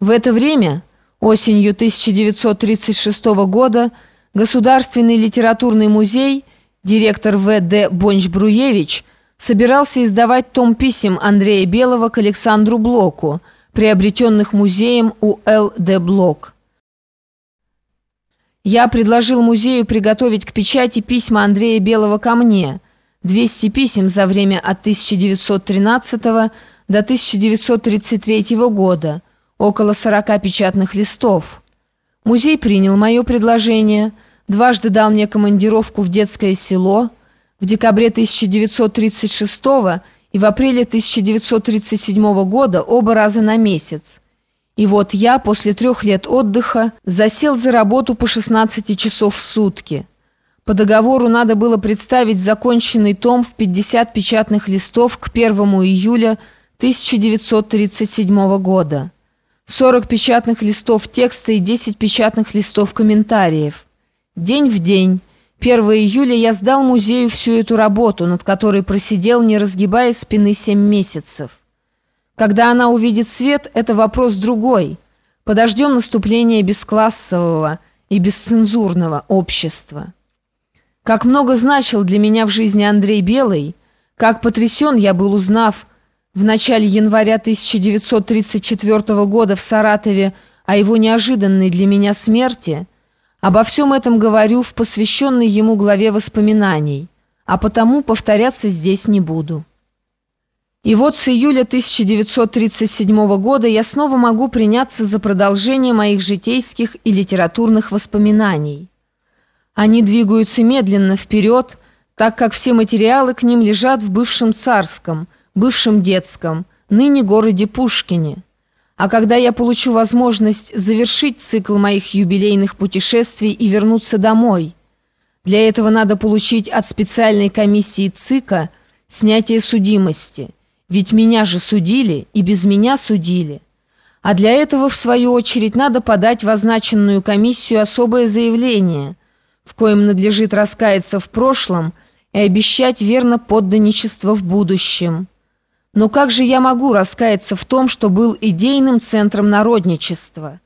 В это время, осенью 1936 года, Государственный литературный музей, директор В.Д. Бонч-Бруевич, собирался издавать том писем Андрея Белого к Александру Блоку, приобретенных музеем у Л.Д. Блок. Я предложил музею приготовить к печати письма Андрея Белого ко мне, 200 писем за время от 1913 до 1933 года, около 40 печатных листов. Музей принял мое предложение, дважды дал мне командировку в детское село в декабре 1936 и в апреле 1937 года оба раза на месяц. И вот я после трех лет отдыха засел за работу по 16 часов в сутки. По договору надо было представить законченный том в 50 печатных листов к 1 июля 1937 года. 40 печатных листов текста и 10 печатных листов комментариев. День в день. 1 июля я сдал музею всю эту работу, над которой просидел, не разгибая спины 7 месяцев. Когда она увидит свет, это вопрос другой. Подождем наступления бесклассового и бесцензурного общества. Как много значил для меня в жизни Андрей Белый, как потрясен я был, узнав в начале января 1934 года в Саратове о его неожиданной для меня смерти, обо всем этом говорю в посвященной ему главе воспоминаний, а потому повторяться здесь не буду. И вот с июля 1937 года я снова могу приняться за продолжение моих житейских и литературных воспоминаний. Они двигаются медленно вперед, так как все материалы к ним лежат в бывшем царском, бывшем детском, ныне городе Пушкине. А когда я получу возможность завершить цикл моих юбилейных путешествий и вернуться домой, для этого надо получить от специальной комиссии ЦИКа снятие судимости – ведь меня же судили и без меня судили. А для этого, в свою очередь, надо подать в означенную комиссию особое заявление, в коем надлежит раскаяться в прошлом и обещать верно подданничество в будущем. Но как же я могу раскаяться в том, что был идейным центром народничества?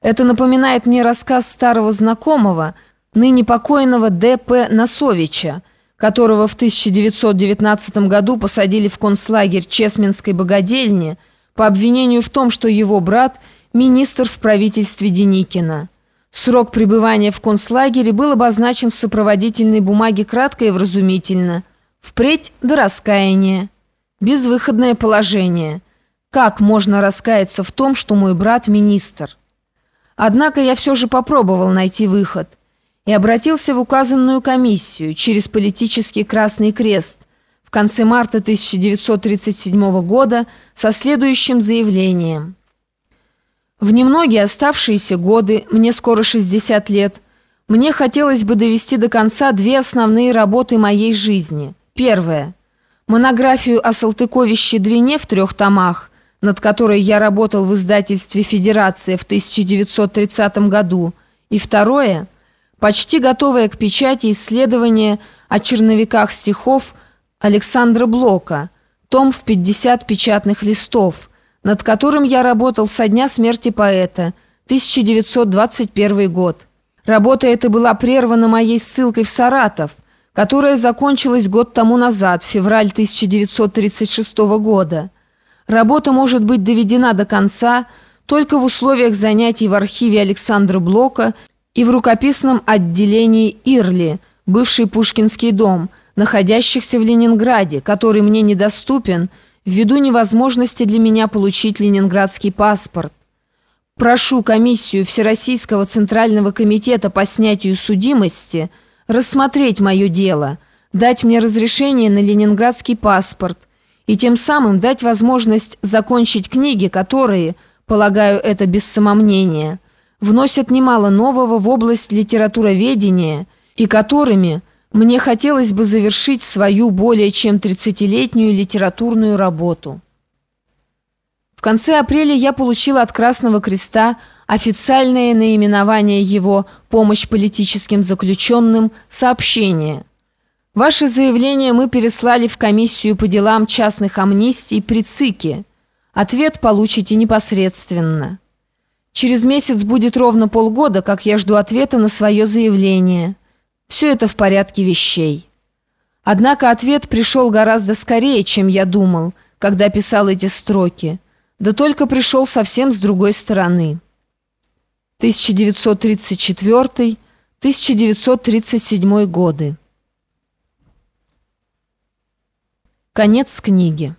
Это напоминает мне рассказ старого знакомого, ныне покойного Д.П. Носовича, которого в 1919 году посадили в концлагерь Чесменской богадельни по обвинению в том, что его брат – министр в правительстве Деникина. Срок пребывания в концлагере был обозначен в сопроводительной бумаге кратко и вразумительно. Впредь до раскаяния. Безвыходное положение. Как можно раскаяться в том, что мой брат – министр? Однако я все же попробовал найти выход – и обратился в указанную комиссию через политический Красный Крест в конце марта 1937 года со следующим заявлением. В немногие оставшиеся годы, мне скоро 60 лет, мне хотелось бы довести до конца две основные работы моей жизни. Первое. Монографию о Салтыкове-Щедрине в трех томах, над которой я работал в издательстве «Федерация» в 1930 году. И второе – почти готовое к печати исследование о черновиках стихов Александра Блока, том в 50 печатных листов, над которым я работал со дня смерти поэта, 1921 год. Работа эта была прервана моей ссылкой в Саратов, которая закончилась год тому назад, февраль 1936 года. Работа может быть доведена до конца только в условиях занятий в архиве Александра Блока – и в рукописном отделении Ирли, бывший Пушкинский дом, находящихся в Ленинграде, который мне недоступен ввиду невозможности для меня получить ленинградский паспорт. Прошу комиссию Всероссийского Центрального комитета по снятию судимости рассмотреть мое дело, дать мне разрешение на ленинградский паспорт и тем самым дать возможность закончить книги, которые, полагаю это без самомнения, вносят немало нового в область литературоведения и которыми мне хотелось бы завершить свою более чем 30-летнюю литературную работу конце апреля я получила от Красного Креста официальное наименование его «Помощь политическим заключенным» сообщение. Ваше заявление мы переслали в комиссию по делам частных амнистий при ЦИКе. Ответ получите непосредственно. Через месяц будет ровно полгода, как я жду ответа на свое заявление. Все это в порядке вещей. Однако ответ пришел гораздо скорее, чем я думал, когда писал эти строки – да только пришел совсем с другой стороны. 1934-1937 годы. Конец книги.